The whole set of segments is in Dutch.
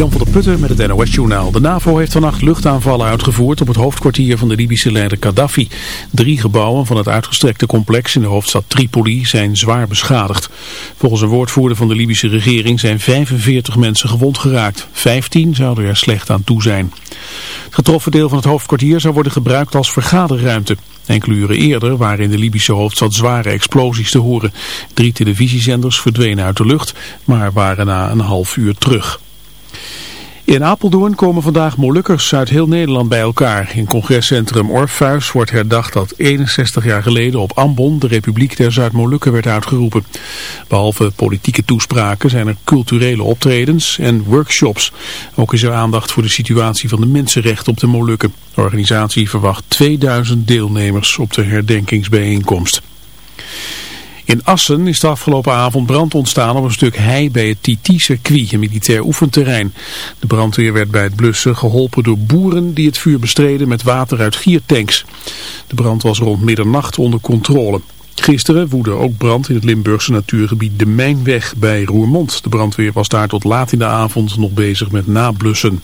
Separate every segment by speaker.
Speaker 1: Jan van der Putten met het NOS-journaal. De NAVO heeft vannacht luchtaanvallen uitgevoerd op het hoofdkwartier van de Libische leider Gaddafi. Drie gebouwen van het uitgestrekte complex in de hoofdstad Tripoli zijn zwaar beschadigd. Volgens een woordvoerder van de Libische regering zijn 45 mensen gewond geraakt. 15 zouden er slecht aan toe zijn. Het getroffen deel van het hoofdkwartier zou worden gebruikt als vergaderruimte. Enkele uren eerder waren in de Libische hoofdstad zware explosies te horen. Drie televisiezenders verdwenen uit de lucht, maar waren na een half uur terug. In Apeldoorn komen vandaag Molukkers uit heel Nederland bij elkaar. In congrescentrum Orpheus wordt herdacht dat 61 jaar geleden op Ambon de Republiek der Zuid-Molukken werd uitgeroepen. Behalve politieke toespraken zijn er culturele optredens en workshops. Ook is er aandacht voor de situatie van de mensenrechten op de Molukken. De organisatie verwacht 2000 deelnemers op de herdenkingsbijeenkomst. In Assen is de afgelopen avond brand ontstaan op een stuk hei bij het TT-circuit, een militair oefenterrein. De brandweer werd bij het blussen geholpen door boeren die het vuur bestreden met water uit giertanks. De brand was rond middernacht onder controle. Gisteren woedde ook brand in het Limburgse natuurgebied De Mijnweg bij Roermond. De brandweer was daar tot laat in de avond nog bezig met nablussen.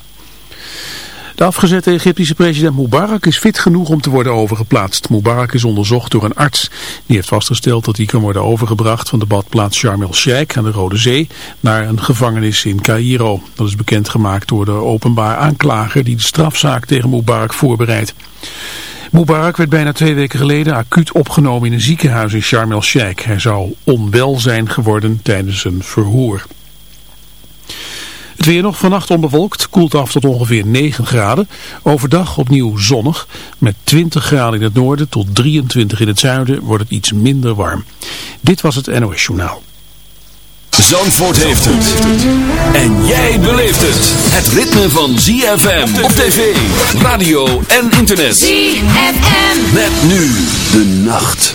Speaker 1: De afgezette Egyptische president Mubarak is fit genoeg om te worden overgeplaatst. Mubarak is onderzocht door een arts. Die heeft vastgesteld dat hij kan worden overgebracht van de badplaats Sharm el-Sheikh aan de Rode Zee naar een gevangenis in Cairo. Dat is bekendgemaakt door de openbaar aanklager die de strafzaak tegen Mubarak voorbereidt. Mubarak werd bijna twee weken geleden acuut opgenomen in een ziekenhuis in Sharm el-Sheikh. Hij zou onwel zijn geworden tijdens een verhoor. Het weer nog vannacht onbewolkt, koelt af tot ongeveer 9 graden. Overdag opnieuw zonnig, met 20 graden in het noorden tot 23 in het zuiden wordt het iets minder warm. Dit was het NOS Journaal.
Speaker 2: Zandvoort heeft het. En jij beleeft het. Het ritme van ZFM op tv, radio en internet.
Speaker 3: ZFM.
Speaker 2: Met nu de nacht.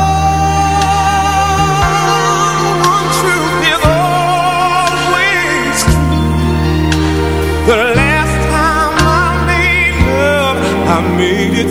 Speaker 4: made it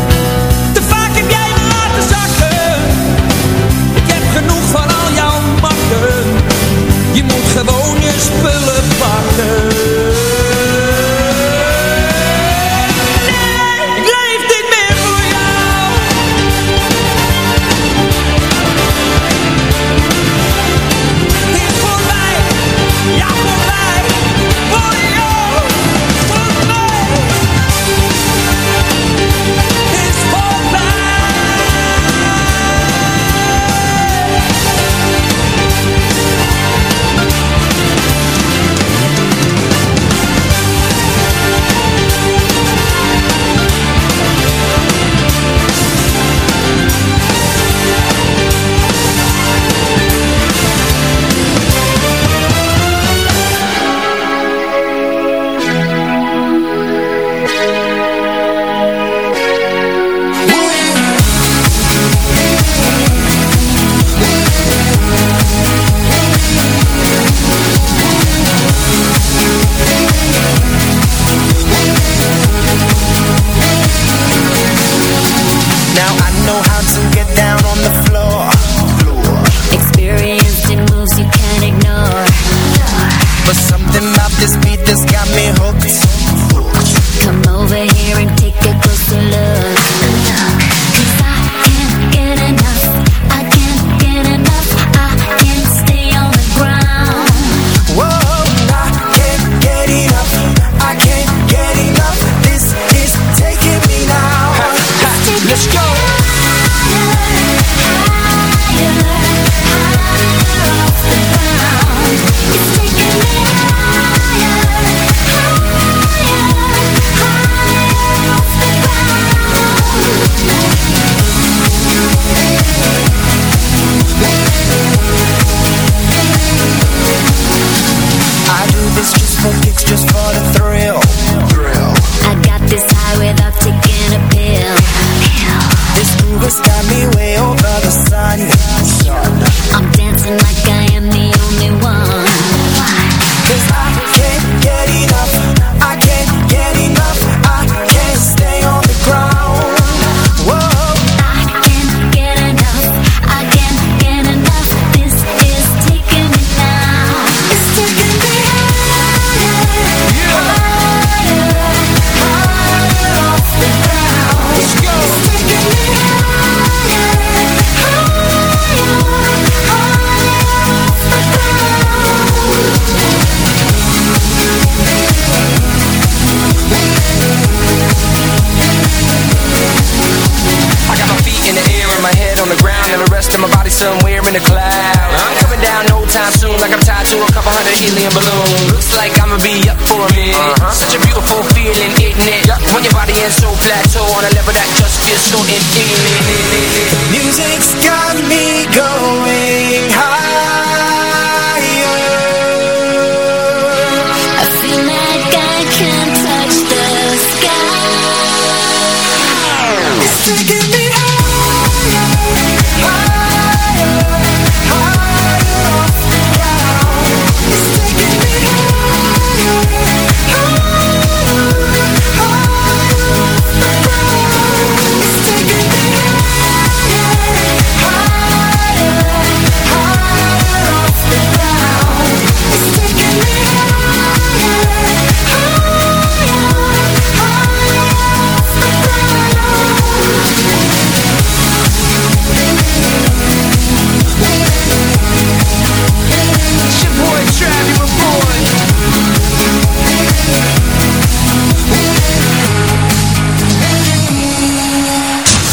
Speaker 3: Now I know how to get down on the floor.
Speaker 5: Moves you can't ignore.
Speaker 3: But something about this beat has got me
Speaker 6: hooked. I'ma be up for a minute. Uh -huh. Such a beautiful feeling, isn't it? Yep. When your body is so plateau on a level that just feels so intimate.
Speaker 3: Music's got me going
Speaker 6: high.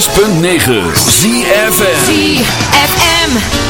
Speaker 2: 106.9 ZFM
Speaker 7: ZFM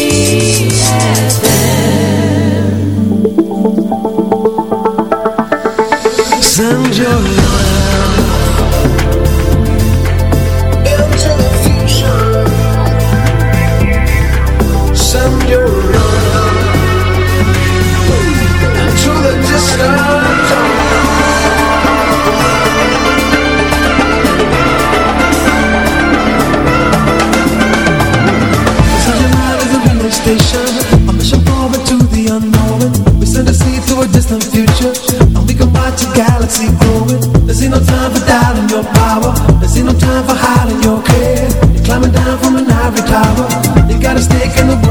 Speaker 8: station. I'm forward to the unknown. We send a seed to a distant future, and we can watch a galaxy growing. There's ain't no time for doubting your power. There's ain't no time for hiding your care. You're climbing down from an ivory tower. You got a stake in the world.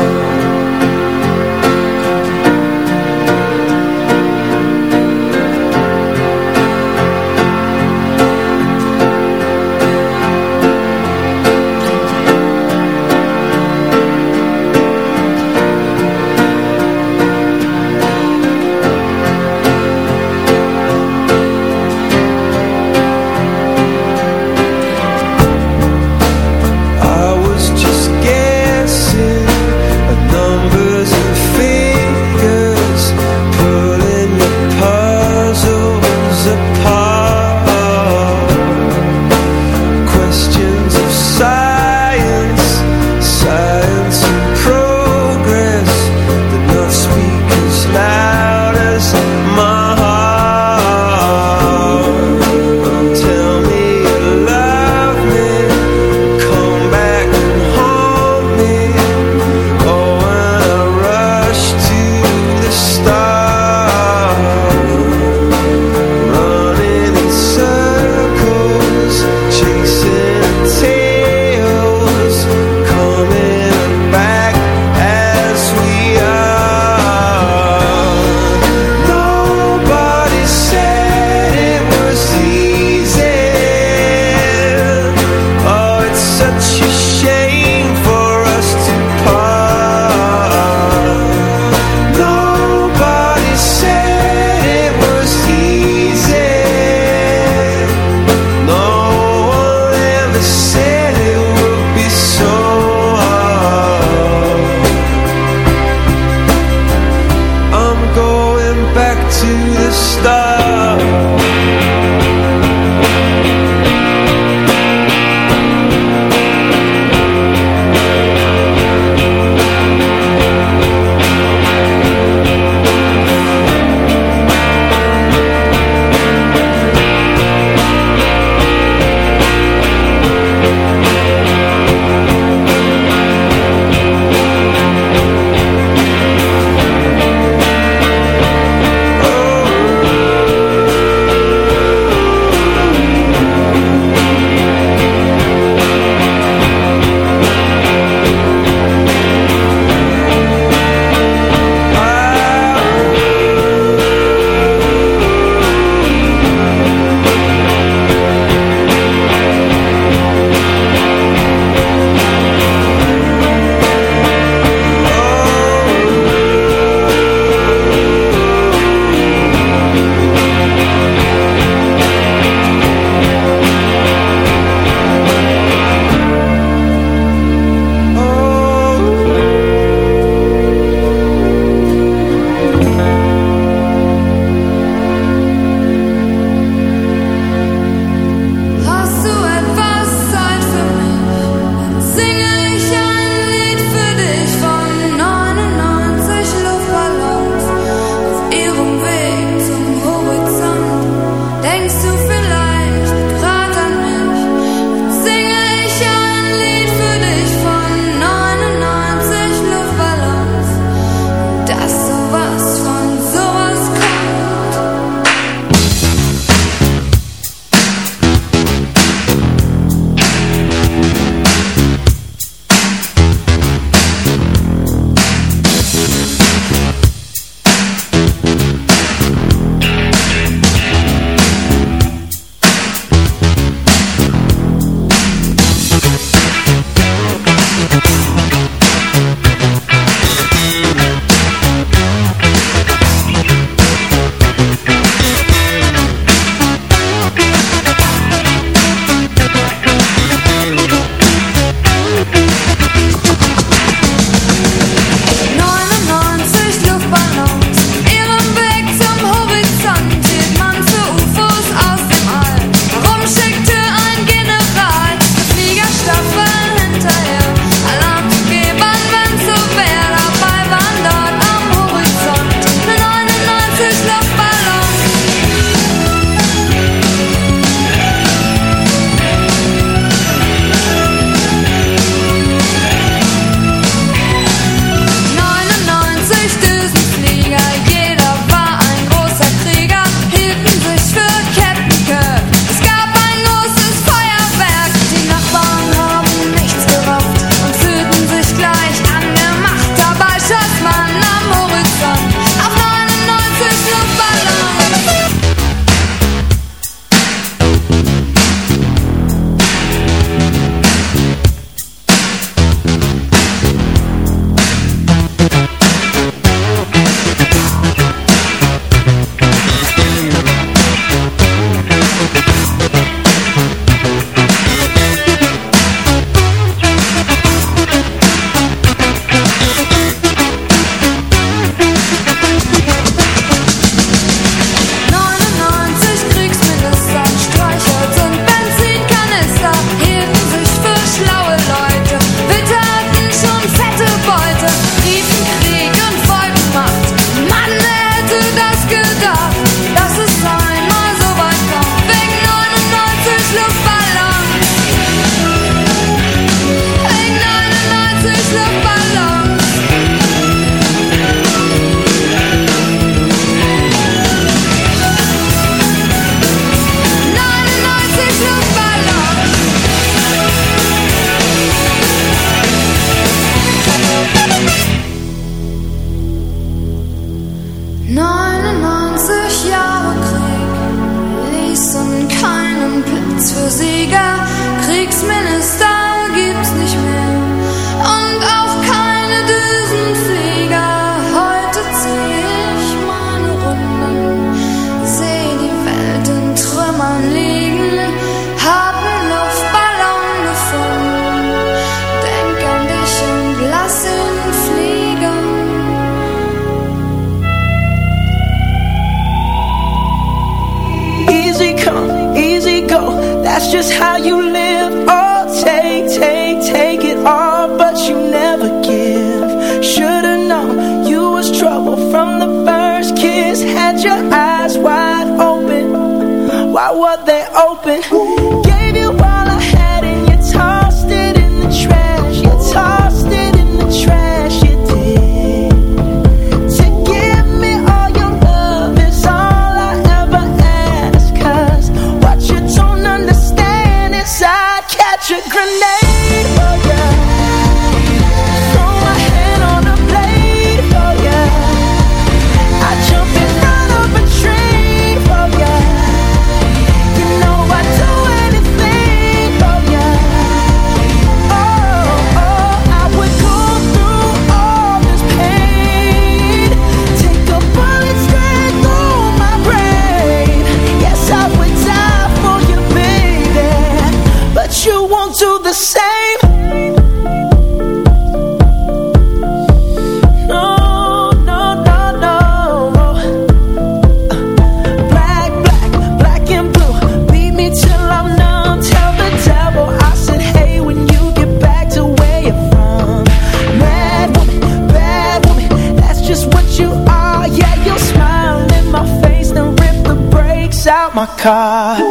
Speaker 6: car